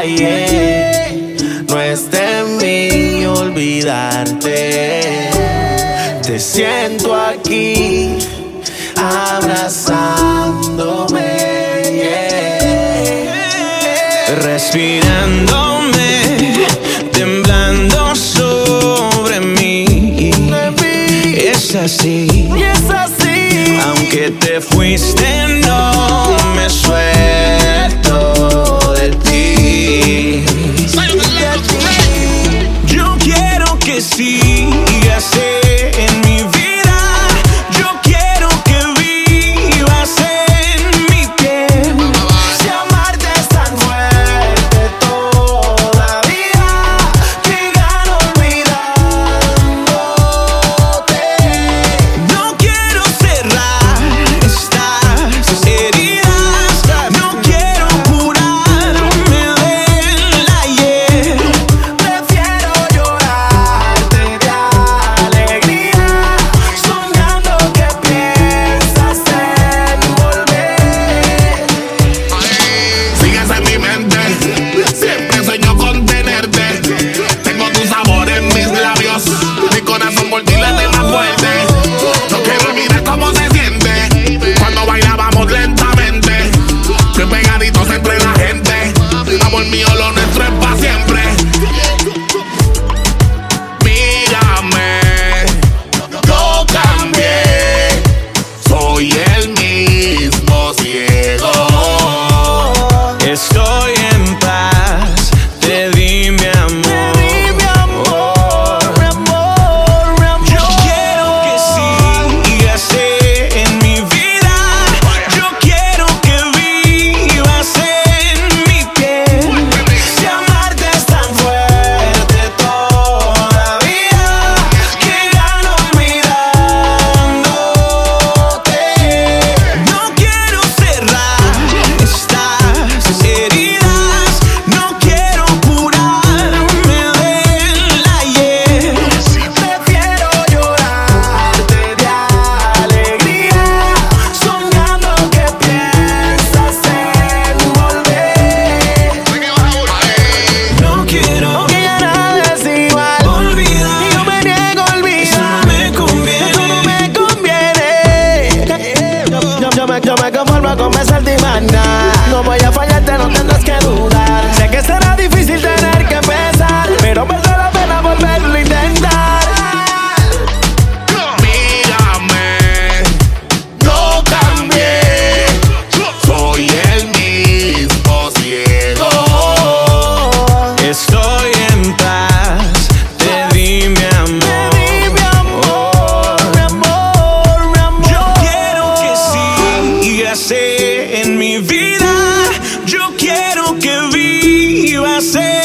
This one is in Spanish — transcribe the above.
No es de mí olvidarte. Te siento aquí abrazándome. Respirándome, temblando sobre mí. Es así. Es así. Aunque te fuiste, no me sueltes. see nascer.